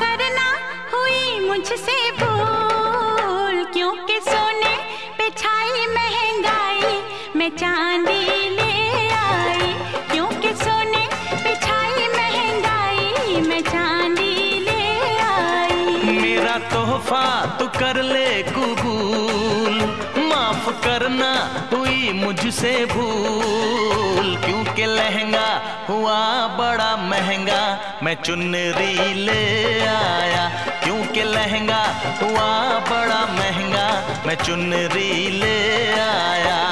करना हुई मुझसे तोहफा तू कर ले कबूल। माफ़ करना हुई मुझसे भूल। क्योंकि लहंगा हुआ बड़ा महँगा। मैं चुनरी ले आया। क्योंकि लहंगा हुआ बड़ा महँगा। मैं चुनरी ले आया।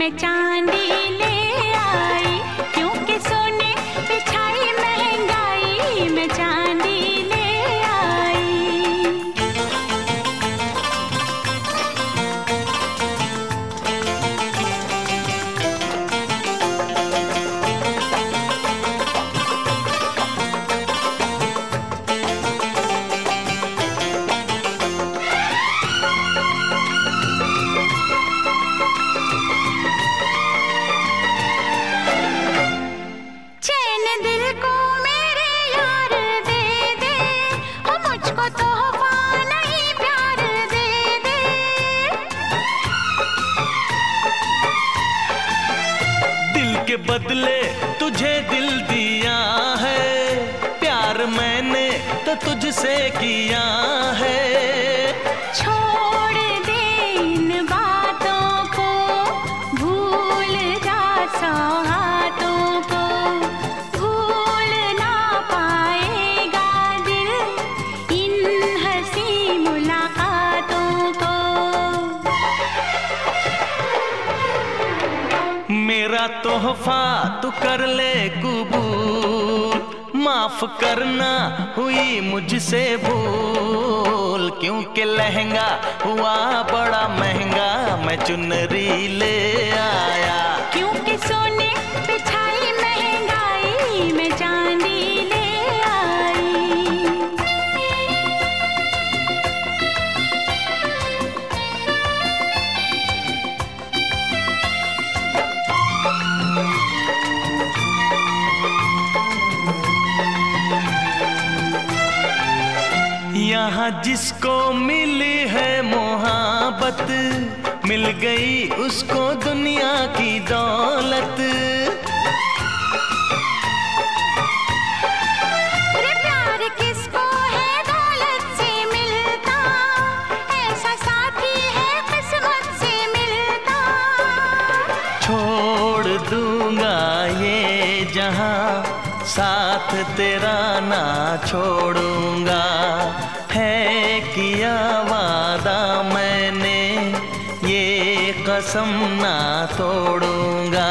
मैं चांदी तुझसे किया है। छोड़ दे इन बातों को भूल जा सौगातों को। भूल ना पाएगा दिल इन हँसी मुलाकातों को। मेरा तोहफा तू कर ले कबूल। माफ़ करना हुई मुझसे भूल। क्योंकि लहंगा हुआ बड़ा महँगा मैं चुनरी ले यहाँ जिसको मिली है मोहब्बत मिल गई उसको दुनिया की दौलत। प्यार किसको है दौलत कसम ना तोड़ूँगा।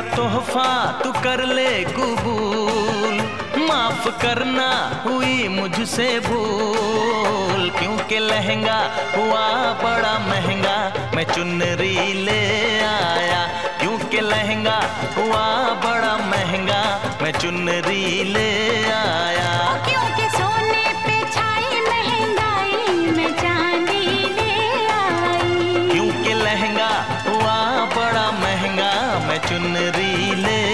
तोहफा तू कर ले कबूल। माफ़ करना हुई मुझसे भूल। क्योंकि लहंगा हुआ बड़ा महँगा, मैं चुनरी ले आया। क्योंकि लहंगा हुआ बड़ा महँगा, मैं चुनरी ले मैं चुनरी ले